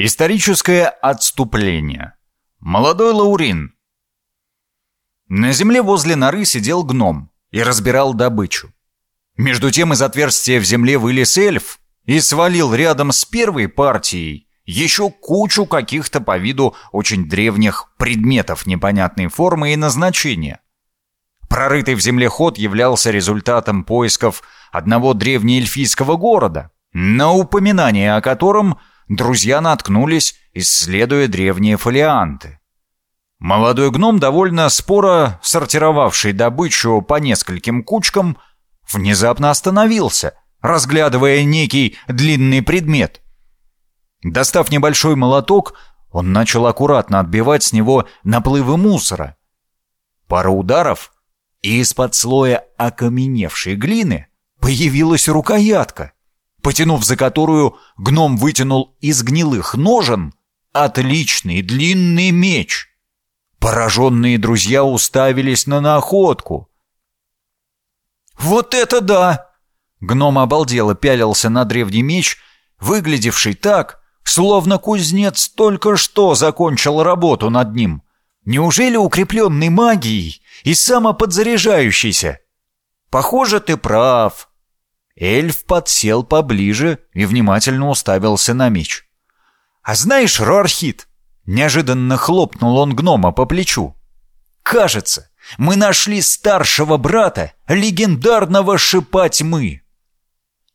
Историческое отступление. Молодой Лаурин. На земле возле норы сидел гном и разбирал добычу. Между тем из отверстия в земле вылез эльф и свалил рядом с первой партией еще кучу каких-то по виду очень древних предметов непонятной формы и назначения. Прорытый в земле ход являлся результатом поисков одного древнеэльфийского города, на упоминание о котором – друзья наткнулись, исследуя древние фолианты. Молодой гном, довольно споро сортировавший добычу по нескольким кучкам, внезапно остановился, разглядывая некий длинный предмет. Достав небольшой молоток, он начал аккуратно отбивать с него наплывы мусора. Пара ударов, и из-под слоя окаменевшей глины появилась рукоятка — потянув за которую гном вытянул из гнилых ножен отличный длинный меч. Пораженные друзья уставились на находку. «Вот это да!» Гном обалдело пялился на древний меч, выглядевший так, словно кузнец только что закончил работу над ним. Неужели укрепленный магией и самоподзаряжающийся? Похоже, ты прав. Эльф подсел поближе и внимательно уставился на меч. «А знаешь, Рорхит?» Неожиданно хлопнул он гнома по плечу. «Кажется, мы нашли старшего брата, легендарного шипа тьмы.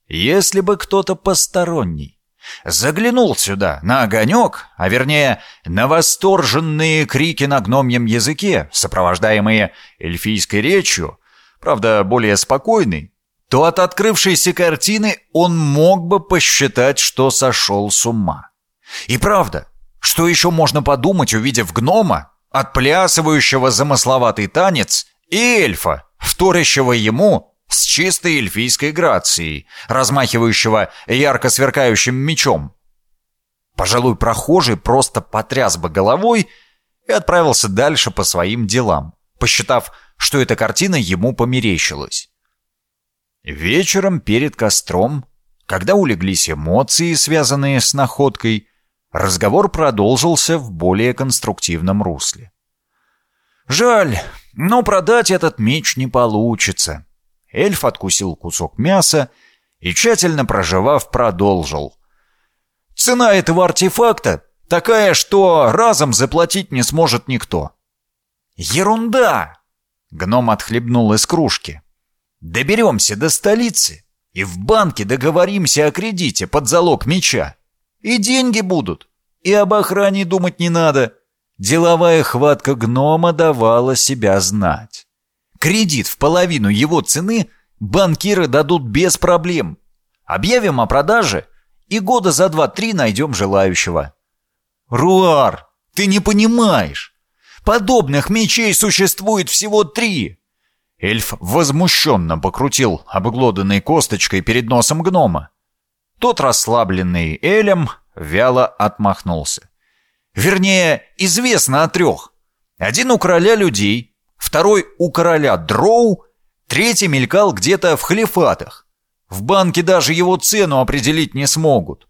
Если бы кто-то посторонний заглянул сюда на огонек, а вернее на восторженные крики на гномьем языке, сопровождаемые эльфийской речью, правда, более спокойной, то от открывшейся картины он мог бы посчитать, что сошел с ума. И правда, что еще можно подумать, увидев гнома, отплясывающего замысловатый танец, и эльфа, вторящего ему с чистой эльфийской грацией, размахивающего ярко сверкающим мечом. Пожалуй, прохожий просто потряс бы головой и отправился дальше по своим делам, посчитав, что эта картина ему померещилась. Вечером перед костром, когда улеглись эмоции, связанные с находкой, разговор продолжился в более конструктивном русле. «Жаль, но продать этот меч не получится». Эльф откусил кусок мяса и, тщательно проживав, продолжил. «Цена этого артефакта такая, что разом заплатить не сможет никто». «Ерунда!» Гном отхлебнул из кружки. Доберемся до столицы и в банке договоримся о кредите под залог меча. И деньги будут, и об охране думать не надо. Деловая хватка гнома давала себя знать. Кредит в половину его цены банкиры дадут без проблем. Объявим о продаже, и года за два-три найдем желающего. Руар, ты не понимаешь. Подобных мечей существует всего три. Эльф возмущенно покрутил обглоданной косточкой перед носом гнома. Тот, расслабленный Элем, вяло отмахнулся. Вернее, известно о трех. Один у короля людей, второй у короля дроу, третий мелькал где-то в халифатах. В банке даже его цену определить не смогут.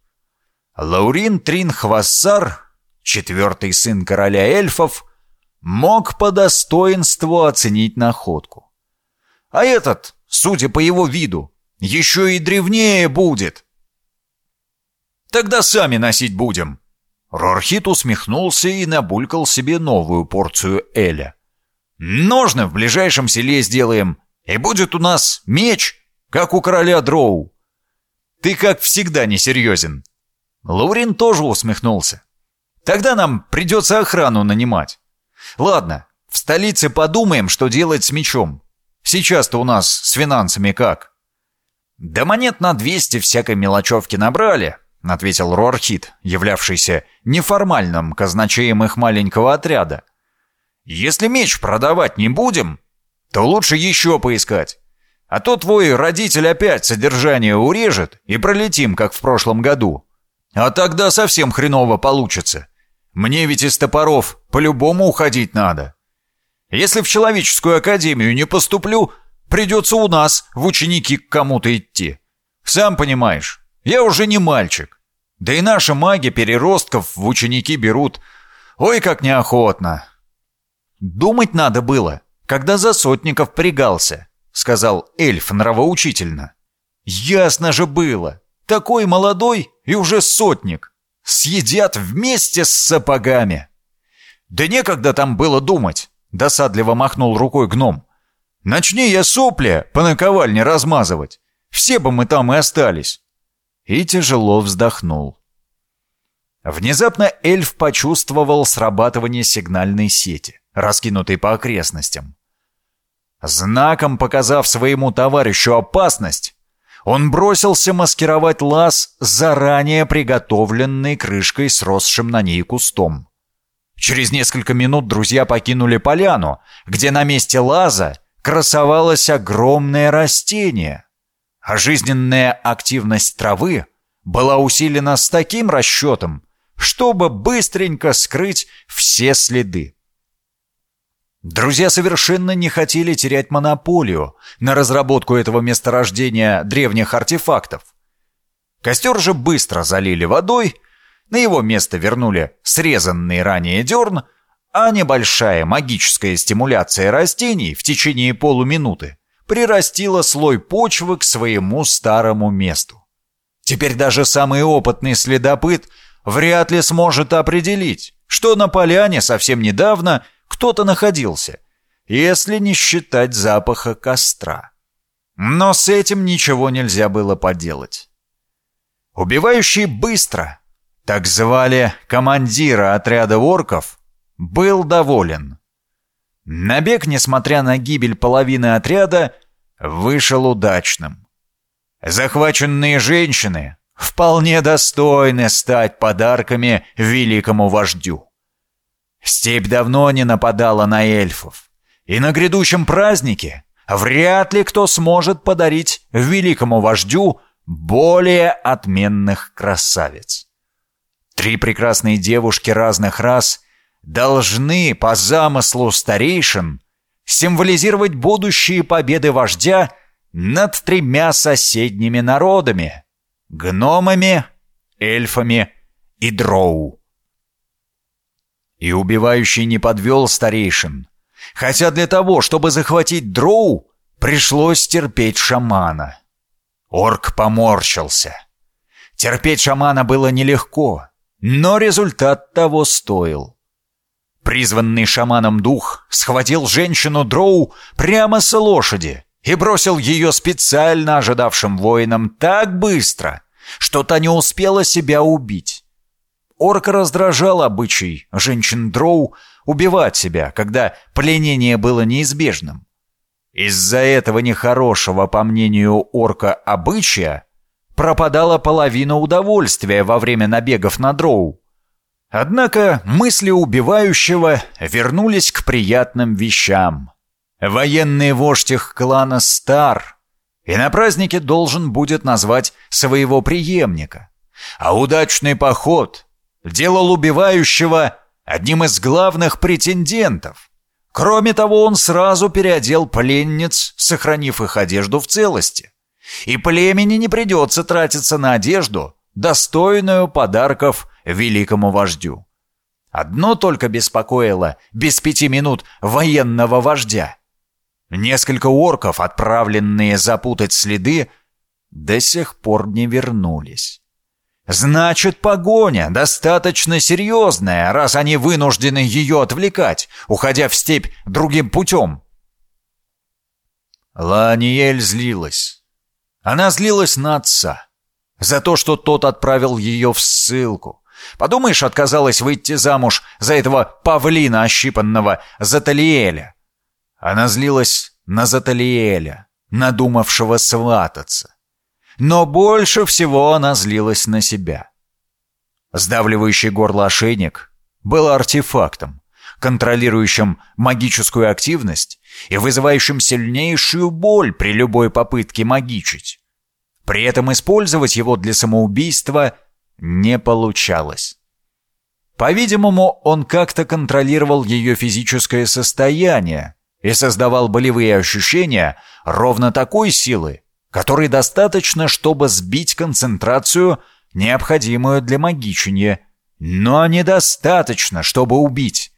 Лаурин Тринхвассар, четвертый сын короля эльфов, мог по достоинству оценить находку. А этот, судя по его виду, еще и древнее будет. Тогда сами носить будем. Рорхит усмехнулся и набулькал себе новую порцию Эля. Ножны в ближайшем селе сделаем, и будет у нас меч, как у короля Дроу. Ты, как всегда, несерьезен. Лаурин тоже усмехнулся. Тогда нам придется охрану нанимать. Ладно, в столице подумаем, что делать с мечом. Сейчас-то у нас с финансами как?» «Да монет на 200 всякой мелочевки набрали», — ответил Рорхит, являвшийся неформальным казначеем их маленького отряда. «Если меч продавать не будем, то лучше еще поискать. А то твой родитель опять содержание урежет, и пролетим, как в прошлом году. А тогда совсем хреново получится. Мне ведь из топоров по-любому уходить надо». Если в человеческую академию не поступлю, придется у нас в ученики к кому-то идти. Сам понимаешь, я уже не мальчик. Да и наши маги переростков в ученики берут. Ой, как неохотно. Думать надо было, когда за сотников пригался, сказал эльф нравоучительно. Ясно же было. Такой молодой и уже сотник. Съедят вместе с сапогами. Да некогда там было думать, досадливо махнул рукой гном. Начни я сопли по наковальне размазывать. Все бы мы там и остались. И тяжело вздохнул. Внезапно эльф почувствовал срабатывание сигнальной сети, раскинутой по окрестностям. Знаком показав своему товарищу опасность, он бросился маскировать лаз заранее приготовленной крышкой с росшим на ней кустом. Через несколько минут друзья покинули поляну, где на месте лаза красовалось огромное растение, а жизненная активность травы была усилена с таким расчетом, чтобы быстренько скрыть все следы. Друзья совершенно не хотели терять монополию на разработку этого месторождения древних артефактов. Костер же быстро залили водой, на его место вернули срезанный ранее дерн, а небольшая магическая стимуляция растений в течение полуминуты прирастила слой почвы к своему старому месту. Теперь даже самый опытный следопыт вряд ли сможет определить, что на поляне совсем недавно кто-то находился, если не считать запаха костра. Но с этим ничего нельзя было поделать. Убивающий быстро, так звали командира отряда орков, был доволен. Набег, несмотря на гибель половины отряда, вышел удачным. Захваченные женщины вполне достойны стать подарками великому вождю. Степь давно не нападала на эльфов, и на грядущем празднике вряд ли кто сможет подарить великому вождю более отменных красавиц. Три прекрасные девушки разных рас должны, по замыслу старейшин, символизировать будущие победы вождя над тремя соседними народами — гномами, эльфами и дроу. И убивающий не подвел старейшин, хотя для того, чтобы захватить дроу, пришлось терпеть шамана. Орк поморщился. Терпеть шамана было нелегко, но результат того стоил. Призванный шаманом дух схватил женщину Дроу прямо с лошади и бросил ее специально ожидавшим воинам так быстро, что та не успела себя убить. Орка раздражал обычай женщин Дроу убивать себя, когда пленение было неизбежным. Из-за этого нехорошего, по мнению орка, обычая пропадала половина удовольствия во время набегов на Дроу. Однако мысли убивающего вернулись к приятным вещам. Военный вождь их клана стар, и на празднике должен будет назвать своего преемника. А удачный поход делал убивающего одним из главных претендентов. Кроме того, он сразу переодел пленниц, сохранив их одежду в целости. И племени не придется тратиться на одежду, достойную подарков великому вождю. Одно только беспокоило без пяти минут военного вождя. Несколько орков, отправленные запутать следы, до сих пор не вернулись. Значит, погоня достаточно серьезная, раз они вынуждены ее отвлекать, уходя в степь другим путем. Ланиэль злилась. Она злилась на отца за то, что тот отправил ее в ссылку. Подумаешь, отказалась выйти замуж за этого павлина ощипанного Заталиэля. Она злилась на Заталиэля, надумавшего свататься. Но больше всего она злилась на себя. Сдавливающий горло ошейник был артефактом, контролирующим магическую активность и вызывающим сильнейшую боль при любой попытке магичить. При этом использовать его для самоубийства не получалось. По-видимому, он как-то контролировал ее физическое состояние и создавал болевые ощущения ровно такой силы, которой достаточно, чтобы сбить концентрацию необходимую для магичения, но недостаточно, чтобы убить.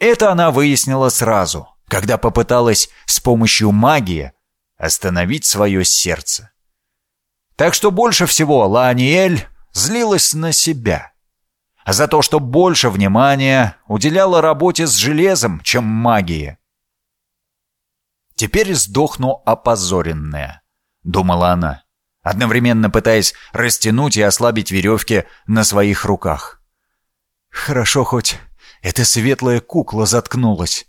Это она выяснила сразу, когда попыталась с помощью магии остановить свое сердце. Так что больше всего Ланиэль злилась на себя. За то, что больше внимания уделяла работе с железом, чем магии. «Теперь сдохну опозоренная», — думала она, одновременно пытаясь растянуть и ослабить веревки на своих руках. «Хорошо хоть эта светлая кукла заткнулась».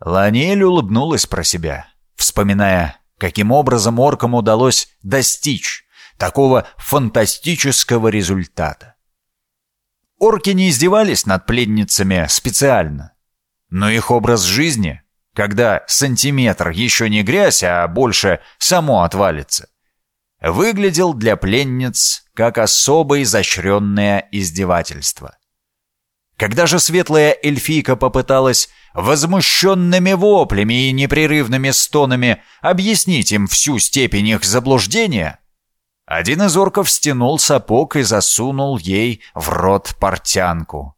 Ланиэль улыбнулась про себя, вспоминая, каким образом оркам удалось достичь такого фантастического результата. Орки не издевались над пленницами специально, но их образ жизни, когда сантиметр еще не грязь, а больше само отвалится, выглядел для пленниц как особо изощренное издевательство. Когда же светлая эльфийка попыталась возмущенными воплями и непрерывными стонами объяснить им всю степень их заблуждения, один из орков стянул сапог и засунул ей в рот портянку.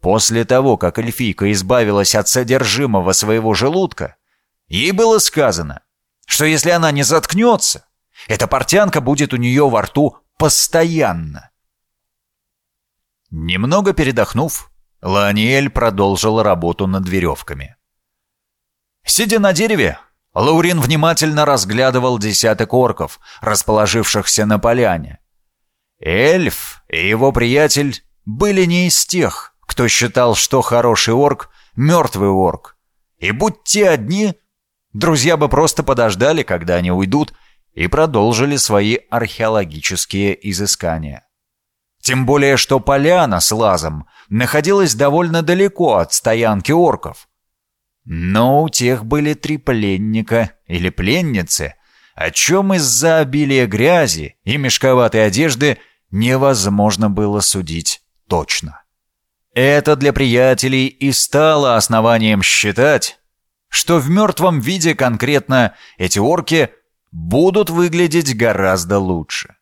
После того, как эльфийка избавилась от содержимого своего желудка, ей было сказано, что если она не заткнется, эта портянка будет у нее во рту постоянно. Немного передохнув, Ланиэль продолжила работу над веревками. Сидя на дереве, Лаурин внимательно разглядывал десяток орков, расположившихся на поляне. Эльф и его приятель были не из тех, кто считал, что хороший орк — мертвый орк. И будь те одни, друзья бы просто подождали, когда они уйдут, и продолжили свои археологические изыскания. Тем более, что поляна с лазом находилась довольно далеко от стоянки орков. Но у тех были три пленника или пленницы, о чем из-за обилия грязи и мешковатой одежды невозможно было судить точно. Это для приятелей и стало основанием считать, что в мертвом виде конкретно эти орки будут выглядеть гораздо лучше.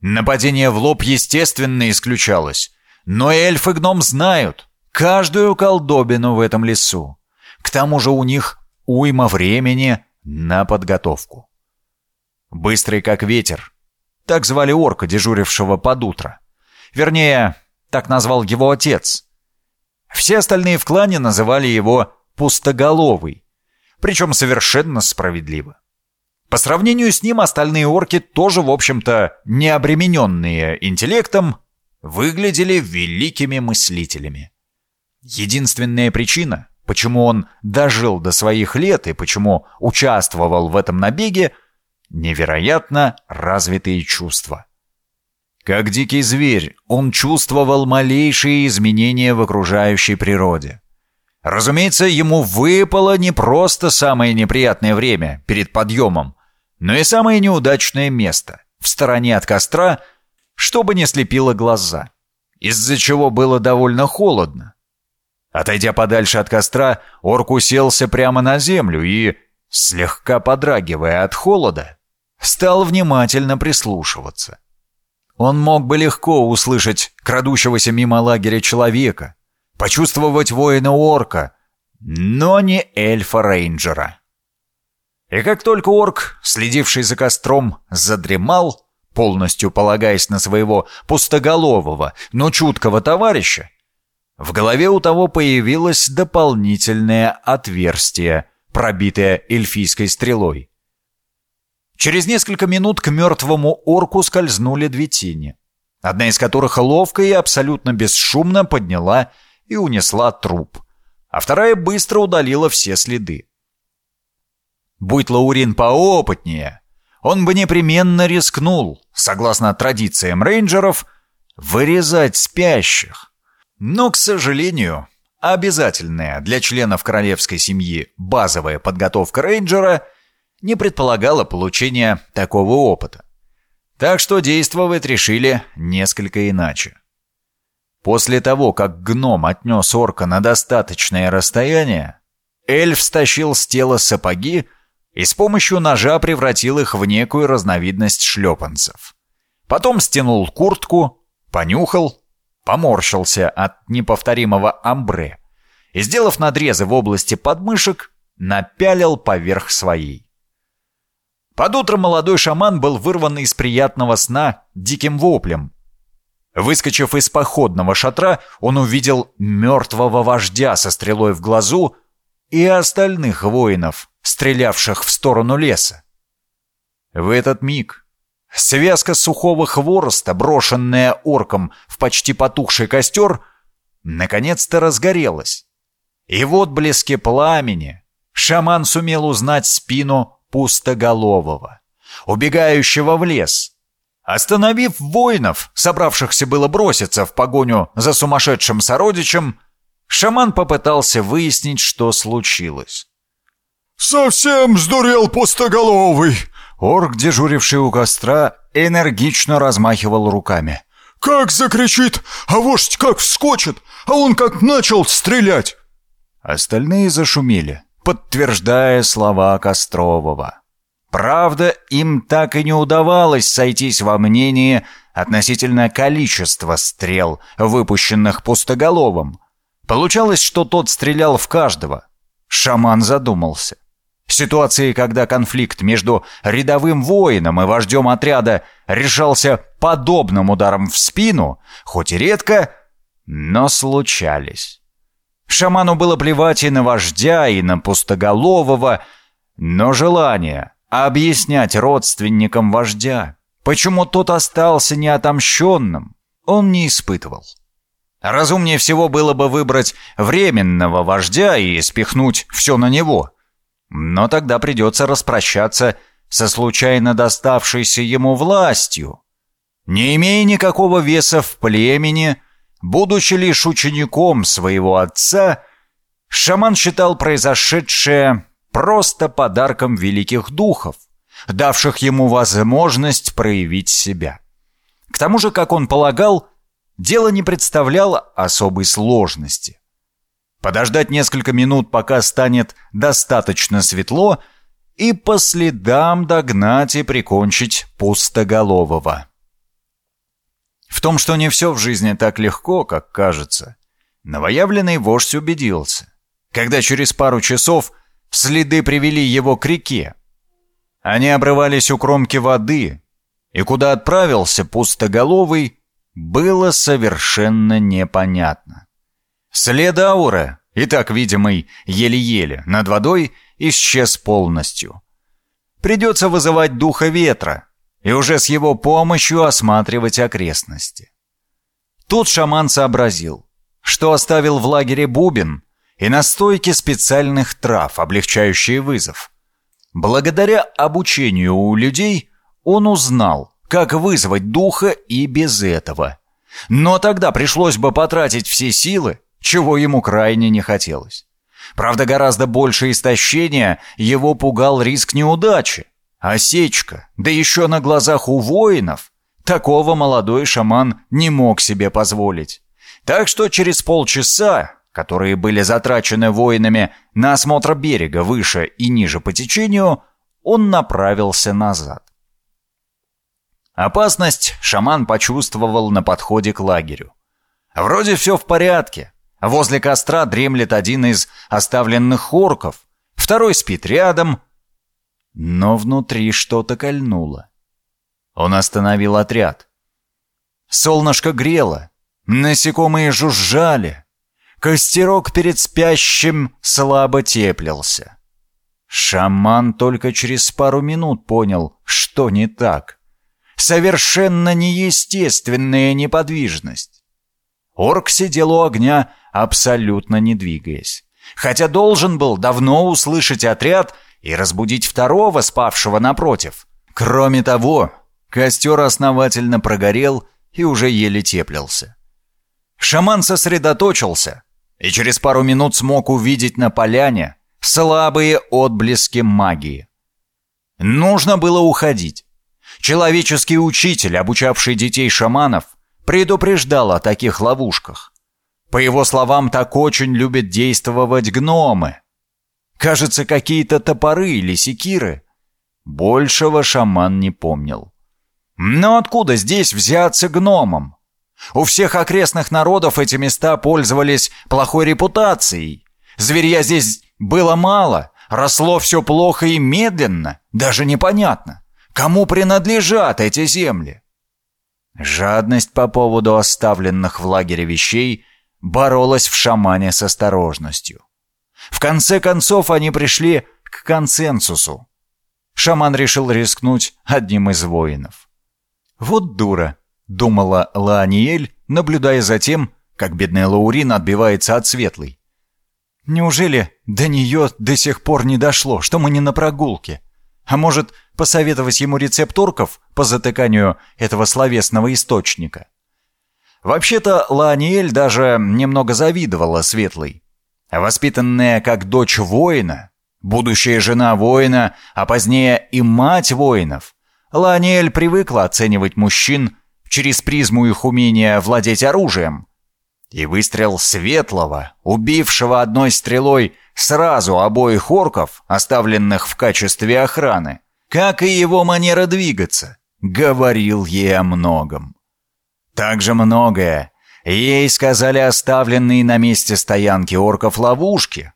Нападение в лоб, естественно, исключалось. Но эльф и гном знают каждую колдобину в этом лесу. К тому же у них уйма времени на подготовку. Быстрый как ветер. Так звали орка, дежурившего под утро. Вернее, так назвал его отец. Все остальные в клане называли его «пустоголовый», причем совершенно справедливо. По сравнению с ним остальные орки, тоже, в общем-то, не обремененные интеллектом, выглядели великими мыслителями. Единственная причина, почему он дожил до своих лет и почему участвовал в этом набеге, невероятно развитые чувства. Как дикий зверь, он чувствовал малейшие изменения в окружающей природе. Разумеется, ему выпало не просто самое неприятное время перед подъемом, но и самое неудачное место, в стороне от костра, чтобы не слепило глаза, из-за чего было довольно холодно. Отойдя подальше от костра, орк уселся прямо на землю и, слегка подрагивая от холода, стал внимательно прислушиваться. Он мог бы легко услышать крадущегося мимо лагеря человека, почувствовать воина-орка, но не эльфа-рейнджера. И как только орк, следивший за костром, задремал, полностью полагаясь на своего пустоголового, но чуткого товарища, в голове у того появилось дополнительное отверстие, пробитое эльфийской стрелой. Через несколько минут к мертвому орку скользнули две тени, одна из которых ловко и абсолютно бесшумно подняла и унесла труп, а вторая быстро удалила все следы. Будь Лаурин поопытнее, он бы непременно рискнул, согласно традициям рейнджеров, вырезать спящих. Но, к сожалению, обязательная для членов королевской семьи базовая подготовка рейнджера не предполагала получения такого опыта. Так что действовать решили несколько иначе. После того, как гном отнес орка на достаточное расстояние, эльф стащил с тела сапоги и с помощью ножа превратил их в некую разновидность шлепанцев. Потом стянул куртку, понюхал, поморщился от неповторимого амбре и, сделав надрезы в области подмышек, напялил поверх своей. Под утро молодой шаман был вырван из приятного сна диким воплем. Выскочив из походного шатра, он увидел мертвого вождя со стрелой в глазу и остальных воинов, стрелявших в сторону леса. В этот миг связка сухого хвороста, брошенная орком в почти потухший костер, наконец-то разгорелась. И вот блески пламени шаман сумел узнать спину пустоголового, убегающего в лес. Остановив воинов, собравшихся было броситься в погоню за сумасшедшим сородичем, шаман попытался выяснить, что случилось. «Совсем сдурел пустоголовый!» Орк, дежуривший у костра, энергично размахивал руками. «Как закричит, а вождь как вскочит, а он как начал стрелять!» Остальные зашумели подтверждая слова Кострового. Правда, им так и не удавалось сойтись во мнении относительно количества стрел, выпущенных пустоголовым. Получалось, что тот стрелял в каждого. Шаман задумался. Ситуации, когда конфликт между рядовым воином и вождем отряда решался подобным ударом в спину, хоть и редко, но случались. Шаману было плевать и на вождя, и на пустоголового, но желание объяснять родственникам вождя, почему тот остался неотомщенным, он не испытывал. Разумнее всего было бы выбрать временного вождя и спихнуть все на него. Но тогда придется распрощаться со случайно доставшейся ему властью. Не имея никакого веса в племени – Будучи лишь учеником своего отца, шаман считал произошедшее просто подарком великих духов, давших ему возможность проявить себя. К тому же, как он полагал, дело не представляло особой сложности. Подождать несколько минут, пока станет достаточно светло, и по следам догнать и прикончить пустоголового. В том, что не все в жизни так легко, как кажется, новоявленный вождь убедился, когда через пару часов следы привели его к реке. Они обрывались у кромки воды, и куда отправился пустоголовый, было совершенно непонятно. След ауры, и так видимый еле-еле, над водой исчез полностью. Придется вызывать духа ветра, и уже с его помощью осматривать окрестности. Тут шаман сообразил, что оставил в лагере бубен и настойки специальных трав, облегчающие вызов. Благодаря обучению у людей он узнал, как вызвать духа и без этого. Но тогда пришлось бы потратить все силы, чего ему крайне не хотелось. Правда, гораздо больше истощения его пугал риск неудачи. Осечка, да еще на глазах у воинов. Такого молодой шаман не мог себе позволить. Так что через полчаса, которые были затрачены воинами на осмотр берега выше и ниже по течению, он направился назад. Опасность шаман почувствовал на подходе к лагерю. Вроде все в порядке. Возле костра дремлет один из оставленных орков, второй спит рядом, но внутри что-то кольнуло. Он остановил отряд. Солнышко грело, насекомые жужжали, костерок перед спящим слабо теплился. Шаман только через пару минут понял, что не так. Совершенно неестественная неподвижность. Орк сидел у огня, абсолютно не двигаясь. Хотя должен был давно услышать отряд — и разбудить второго, спавшего напротив. Кроме того, костер основательно прогорел и уже еле теплился. Шаман сосредоточился и через пару минут смог увидеть на поляне слабые отблески магии. Нужно было уходить. Человеческий учитель, обучавший детей шаманов, предупреждал о таких ловушках. По его словам, так очень любят действовать гномы, Кажется, какие-то топоры или секиры. Большего шаман не помнил. Но откуда здесь взяться гномам? У всех окрестных народов эти места пользовались плохой репутацией. Зверья здесь было мало, росло все плохо и медленно, даже непонятно, кому принадлежат эти земли. Жадность по поводу оставленных в лагере вещей боролась в шамане с осторожностью. В конце концов они пришли к консенсусу. Шаман решил рискнуть одним из воинов. «Вот дура», — думала Лааниэль, наблюдая за тем, как бедная Лаурин отбивается от светлой. «Неужели до нее до сих пор не дошло, что мы не на прогулке? А может, посоветовать ему рецепт орков по затыканию этого словесного источника?» Вообще-то Лааниэль даже немного завидовала Светлой. Воспитанная как дочь воина, будущая жена воина, а позднее и мать воинов, Лааниэль привыкла оценивать мужчин через призму их умения владеть оружием. И выстрел Светлого, убившего одной стрелой сразу обоих орков, оставленных в качестве охраны, как и его манера двигаться, говорил ей о многом. Также многое ей сказали оставленные на месте стоянки орков ловушки.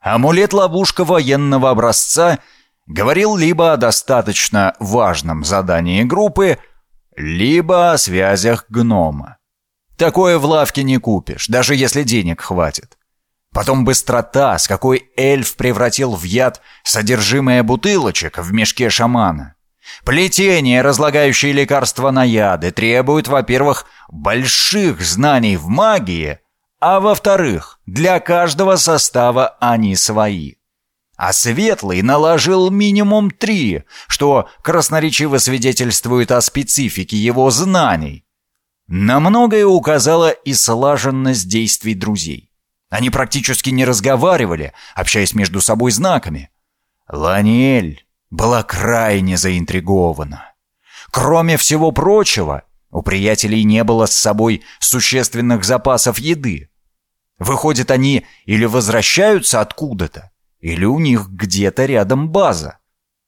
Амулет-ловушка военного образца говорил либо о достаточно важном задании группы, либо о связях гнома. Такое в лавке не купишь, даже если денег хватит. Потом быстрота, с какой эльф превратил в яд содержимое бутылочек в мешке шамана. Плетение, разлагающее лекарства на яды, требует, во-первых, больших знаний в магии, а во-вторых, для каждого состава они свои. А Светлый наложил минимум три, что красноречиво свидетельствует о специфике его знаний. На многое указала и слаженность действий друзей. Они практически не разговаривали, общаясь между собой знаками. Ланиэль была крайне заинтригована. Кроме всего прочего, у приятелей не было с собой существенных запасов еды. Выходит, они или возвращаются откуда-то, или у них где-то рядом база.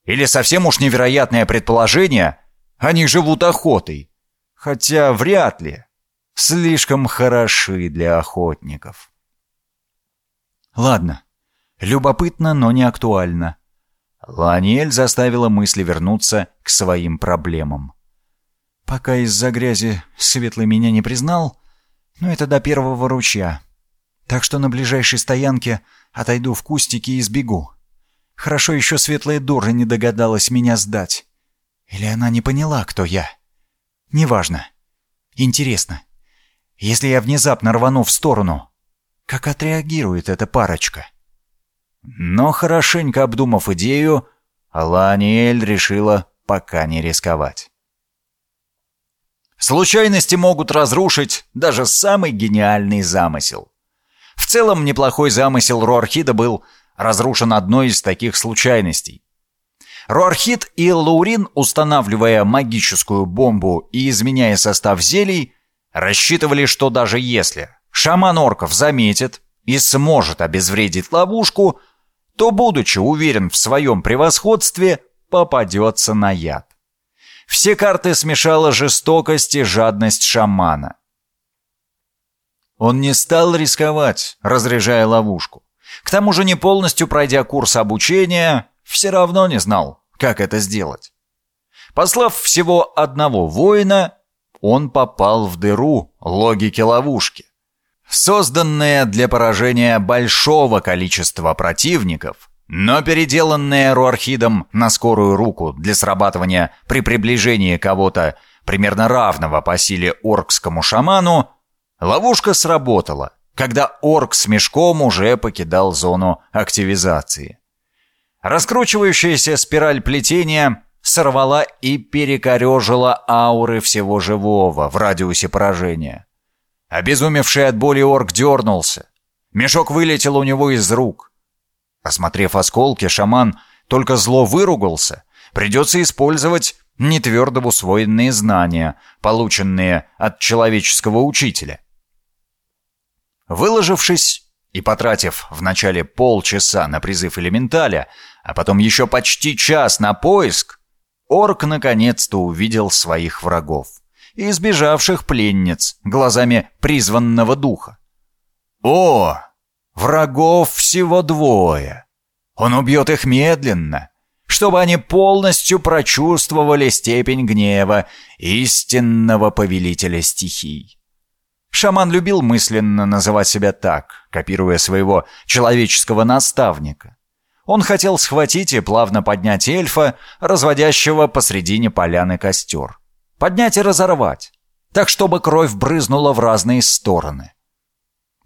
Или совсем уж невероятное предположение, они живут охотой. Хотя вряд ли. Слишком хороши для охотников. Ладно, любопытно, но не актуально. Ланиэль заставила мысли вернуться к своим проблемам. Пока из-за грязи Светлый меня не признал, но это до первого ручья. Так что на ближайшей стоянке отойду в кустики и сбегу. Хорошо еще Светлая дура не догадалась меня сдать. Или она не поняла, кто я. Неважно. Интересно. Если я внезапно рвану в сторону, как отреагирует эта парочка?» Но хорошенько обдумав идею, Ланиэль решила пока не рисковать. Случайности могут разрушить даже самый гениальный замысел. В целом, неплохой замысел Руархида был разрушен одной из таких случайностей. Руархид и Лаурин, устанавливая магическую бомбу и изменяя состав зелий, рассчитывали, что даже если шаман орков заметит и сможет обезвредить ловушку – то, будучи уверен в своем превосходстве, попадется на яд. Все карты смешала жестокость и жадность шамана. Он не стал рисковать, разряжая ловушку. К тому же, не полностью пройдя курс обучения, все равно не знал, как это сделать. Послав всего одного воина, он попал в дыру логики ловушки созданная для поражения большого количества противников, но переделанная Руархидом на скорую руку для срабатывания при приближении кого-то примерно равного по силе оркскому шаману, ловушка сработала, когда орк с мешком уже покидал зону активизации. Раскручивающаяся спираль плетения сорвала и перекорежила ауры всего живого в радиусе поражения. Обезумевший от боли орк дернулся. Мешок вылетел у него из рук. Осмотрев осколки, шаман только зло выругался. Придется использовать нетвердо усвоенные знания, полученные от человеческого учителя. Выложившись и потратив вначале полчаса на призыв элементаля, а потом еще почти час на поиск, орк наконец-то увидел своих врагов и избежавших пленниц глазами призванного духа. О, врагов всего двое. Он убьет их медленно, чтобы они полностью прочувствовали степень гнева истинного повелителя стихий. Шаман любил мысленно называть себя так, копируя своего человеческого наставника. Он хотел схватить и плавно поднять эльфа, разводящего посредине поляны костер. Поднять и разорвать, так чтобы кровь брызнула в разные стороны.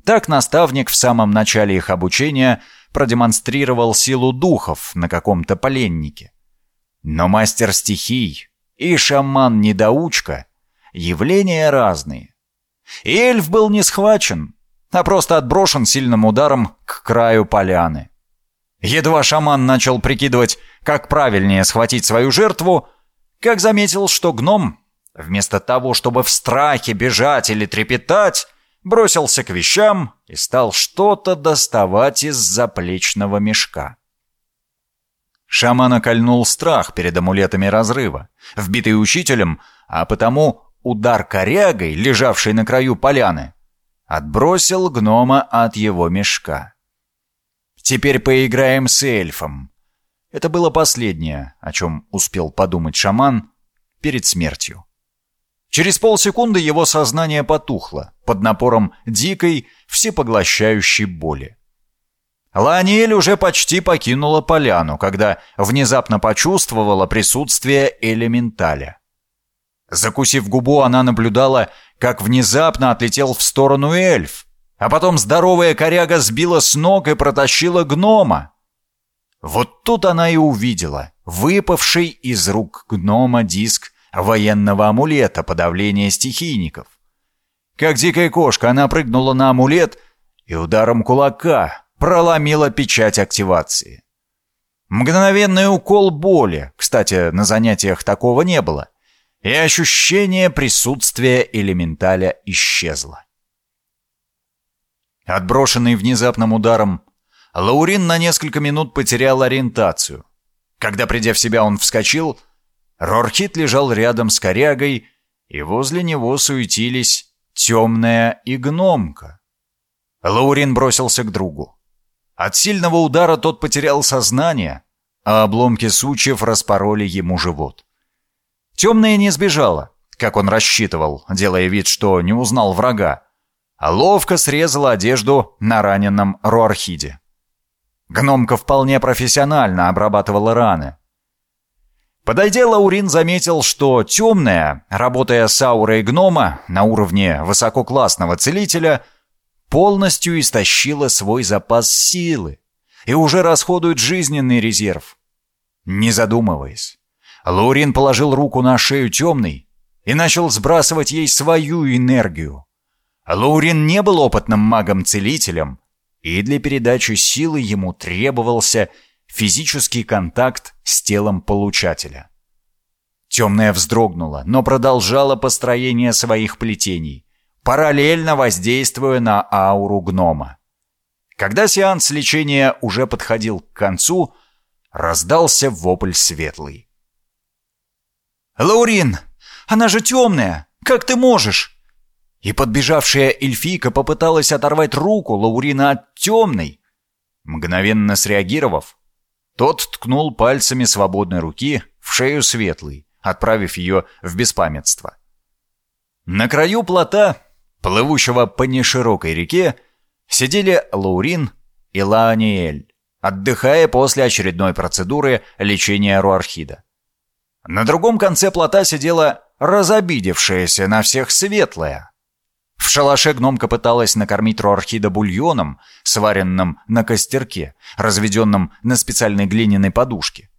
Так наставник в самом начале их обучения продемонстрировал силу духов на каком-то поленнике. Но мастер стихий и шаман-недоучка — явления разные. И эльф был не схвачен, а просто отброшен сильным ударом к краю поляны. Едва шаман начал прикидывать, как правильнее схватить свою жертву, как заметил, что гном, вместо того, чтобы в страхе бежать или трепетать, бросился к вещам и стал что-то доставать из заплечного мешка. Шамана кольнул страх перед амулетами разрыва, вбитый учителем, а потому удар корягой, лежавшей на краю поляны, отбросил гнома от его мешка. «Теперь поиграем с эльфом». Это было последнее, о чем успел подумать шаман перед смертью. Через полсекунды его сознание потухло под напором дикой, всепоглощающей боли. Ланиэль уже почти покинула поляну, когда внезапно почувствовала присутствие элементаля. Закусив губу, она наблюдала, как внезапно отлетел в сторону эльф, а потом здоровая коряга сбила с ног и протащила гнома. Вот тут она и увидела выпавший из рук гнома диск военного амулета подавления стихийников. Как дикая кошка, она прыгнула на амулет и ударом кулака проломила печать активации. Мгновенный укол боли, кстати, на занятиях такого не было, и ощущение присутствия элементаля исчезло. Отброшенный внезапным ударом, Лаурин на несколько минут потерял ориентацию. Когда, придя в себя, он вскочил — Рорхит лежал рядом с корягой, и возле него суетились темная и гномка. Лаурин бросился к другу. От сильного удара тот потерял сознание, а обломки сучьев распороли ему живот. Темная не сбежала, как он рассчитывал, делая вид, что не узнал врага, а ловко срезала одежду на раненом Руархиде. Гномка вполне профессионально обрабатывала раны, Подойдя, Лаурин заметил, что темная, работая с аурой гнома на уровне высококлассного целителя, полностью истощила свой запас силы и уже расходует жизненный резерв. Не задумываясь, Лаурин положил руку на шею темной и начал сбрасывать ей свою энергию. Лаурин не был опытным магом-целителем, и для передачи силы ему требовался физический контакт с телом получателя. Темная вздрогнула, но продолжала построение своих плетений, параллельно воздействуя на ауру гнома. Когда сеанс лечения уже подходил к концу, раздался вопль светлый. «Лаурин, она же темная! Как ты можешь?» И подбежавшая эльфийка попыталась оторвать руку Лаурина от темной. Мгновенно среагировав, тот ткнул пальцами свободной руки в шею светлой, отправив ее в беспамятство. На краю плота, плывущего по неширокой реке, сидели Лаурин и Лааниэль, отдыхая после очередной процедуры лечения руархида. На другом конце плота сидела разобидевшаяся на всех светлая, в шалаше гномка пыталась накормить Руархида бульоном, сваренным на костерке, разведенном на специальной глиняной подушке.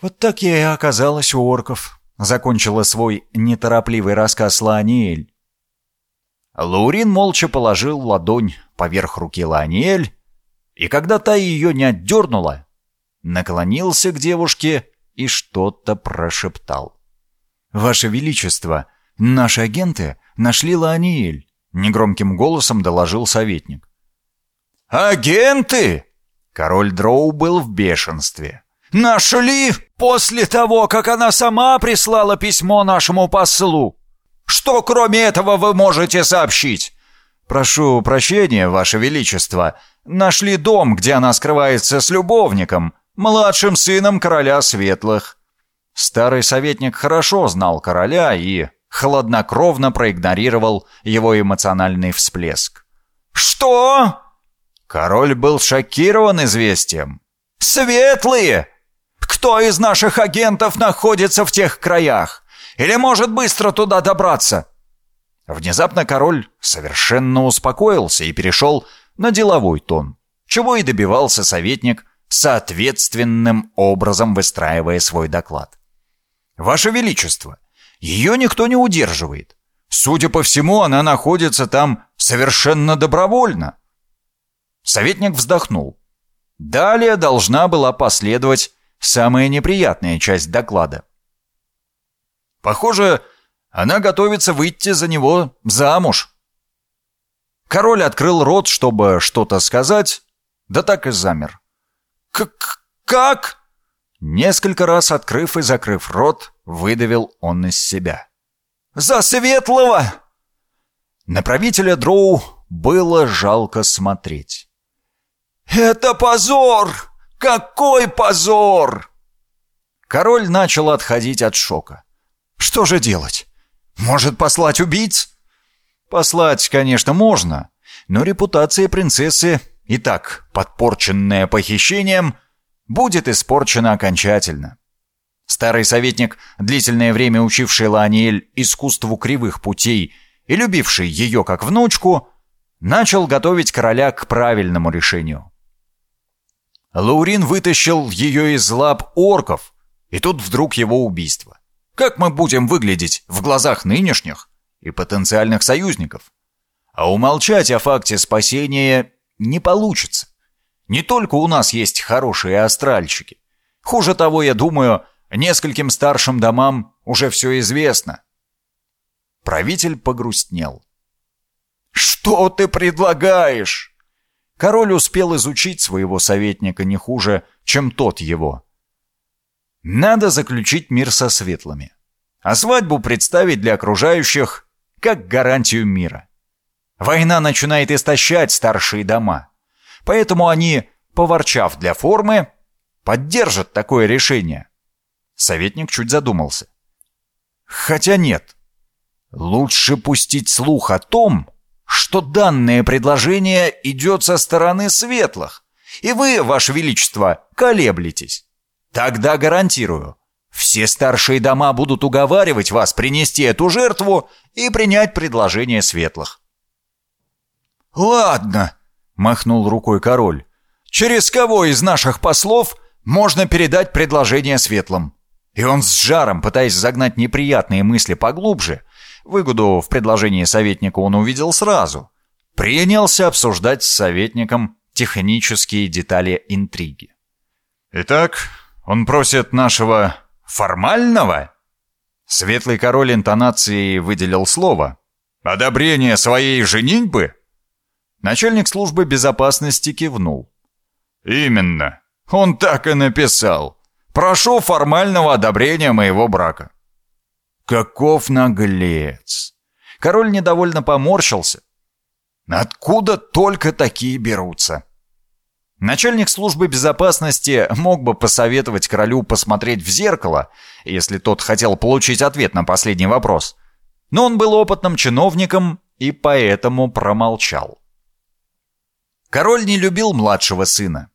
«Вот так я и оказалась у орков», — закончила свой неторопливый рассказ Лааниэль. Лаурин молча положил ладонь поверх руки Лааниэль, и когда та ее не отдернула, наклонился к девушке и что-то прошептал. «Ваше Величество, наши агенты нашли Лааниэль», — негромким голосом доложил советник. «Агенты!» Король Дроу был в бешенстве. Нашли после того, как она сама прислала письмо нашему послу. Что кроме этого вы можете сообщить? Прошу прощения, Ваше Величество. Нашли дом, где она скрывается с любовником, младшим сыном короля Светлых. Старый советник хорошо знал короля и хладнокровно проигнорировал его эмоциональный всплеск. «Что?» Король был шокирован известием. «Светлые! Кто из наших агентов находится в тех краях? Или может быстро туда добраться?» Внезапно король совершенно успокоился и перешел на деловой тон, чего и добивался советник, соответственным образом выстраивая свой доклад. «Ваше Величество, ее никто не удерживает. Судя по всему, она находится там совершенно добровольно». Советник вздохнул. Далее должна была последовать самая неприятная часть доклада. Похоже, она готовится выйти за него замуж. Король открыл рот, чтобы что-то сказать, да так и замер. К «Как?» Несколько раз открыв и закрыв рот, выдавил он из себя. «За светлого!» На правителя Дроу было жалко смотреть. «Это позор! Какой позор!» Король начал отходить от шока. «Что же делать? Может, послать убийц?» «Послать, конечно, можно, но репутация принцессы, и так подпорченная похищением, будет испорчена окончательно. Старый советник, длительное время учивший Ланиэль искусству кривых путей и любивший ее как внучку, начал готовить короля к правильному решению. Лаурин вытащил ее из лап орков, и тут вдруг его убийство. Как мы будем выглядеть в глазах нынешних и потенциальных союзников? А умолчать о факте спасения не получится. Не только у нас есть хорошие астральщики. Хуже того, я думаю, нескольким старшим домам уже все известно. Правитель погрустнел. «Что ты предлагаешь?» Король успел изучить своего советника не хуже, чем тот его. Надо заключить мир со светлыми, а свадьбу представить для окружающих как гарантию мира. Война начинает истощать старшие дома. Поэтому они, поворчав для формы, поддержат такое решение. Советник чуть задумался. Хотя нет. Лучше пустить слух о том, что данное предложение идет со стороны светлых, и вы, Ваше Величество, колеблетесь. Тогда гарантирую, все старшие дома будут уговаривать вас принести эту жертву и принять предложение светлых. «Ладно», махнул рукой король. «Через кого из наших послов можно передать предложение светлым?» И он с жаром, пытаясь загнать неприятные мысли поглубже, выгоду в предложении советника он увидел сразу, принялся обсуждать с советником технические детали интриги. «Итак, он просит нашего формального?» Светлый король интонацией выделил слово. «Одобрение своей женитьбы?» Начальник службы безопасности кивнул. «Именно. Он так и написал. Прошу формального одобрения моего брака». «Каков наглец!» Король недовольно поморщился. «Откуда только такие берутся?» Начальник службы безопасности мог бы посоветовать королю посмотреть в зеркало, если тот хотел получить ответ на последний вопрос. Но он был опытным чиновником и поэтому промолчал. Король не любил младшего сына.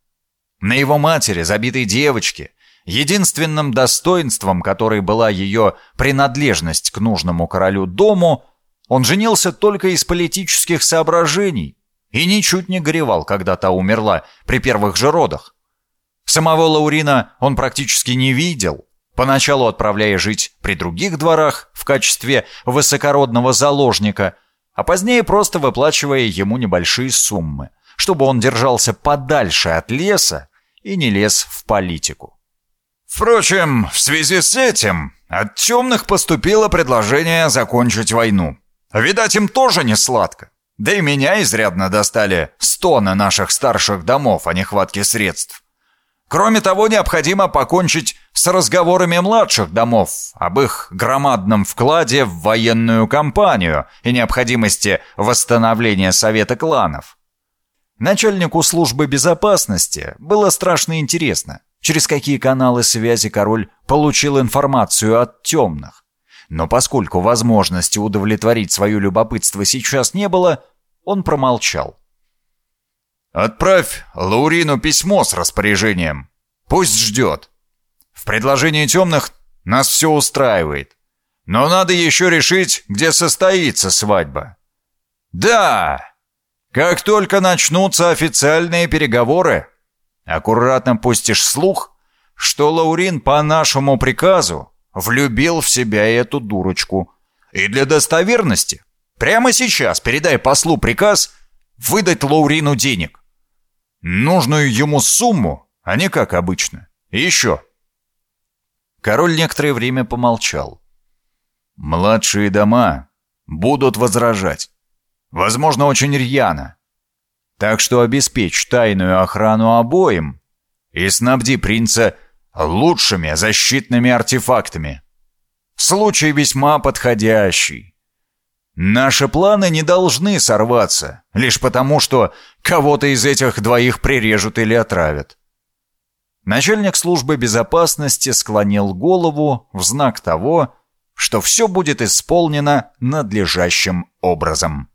На его матери, забитой девочке, единственным достоинством которой была ее принадлежность к нужному королю дому, он женился только из политических соображений и ничуть не горевал, когда та умерла при первых же родах. Самого Лаурина он практически не видел, поначалу отправляя жить при других дворах в качестве высокородного заложника, а позднее просто выплачивая ему небольшие суммы – чтобы он держался подальше от леса и не лез в политику. Впрочем, в связи с этим от темных поступило предложение закончить войну. Видать, им тоже не сладко. Да и меня изрядно достали стоны наших старших домов о нехватке средств. Кроме того, необходимо покончить с разговорами младших домов об их громадном вкладе в военную кампанию и необходимости восстановления Совета кланов. Начальнику службы безопасности было страшно интересно, через какие каналы связи король получил информацию от темных. Но поскольку возможности удовлетворить свое любопытство сейчас не было, он промолчал. «Отправь Лаурину письмо с распоряжением. Пусть ждет. В предложении темных нас все устраивает. Но надо еще решить, где состоится свадьба». «Да! Как только начнутся официальные переговоры, аккуратно пустишь слух, что Лаурин по нашему приказу влюбил в себя эту дурочку. И для достоверности прямо сейчас передай послу приказ выдать Лаурину денег. Нужную ему сумму, а не как обычно. И еще. Король некоторое время помолчал. Младшие дома будут возражать. Возможно, очень рьяно. Так что обеспечь тайную охрану обоим и снабди принца лучшими защитными артефактами. Случай весьма подходящий. Наши планы не должны сорваться, лишь потому, что кого-то из этих двоих прирежут или отравят. Начальник службы безопасности склонил голову в знак того, что все будет исполнено надлежащим образом.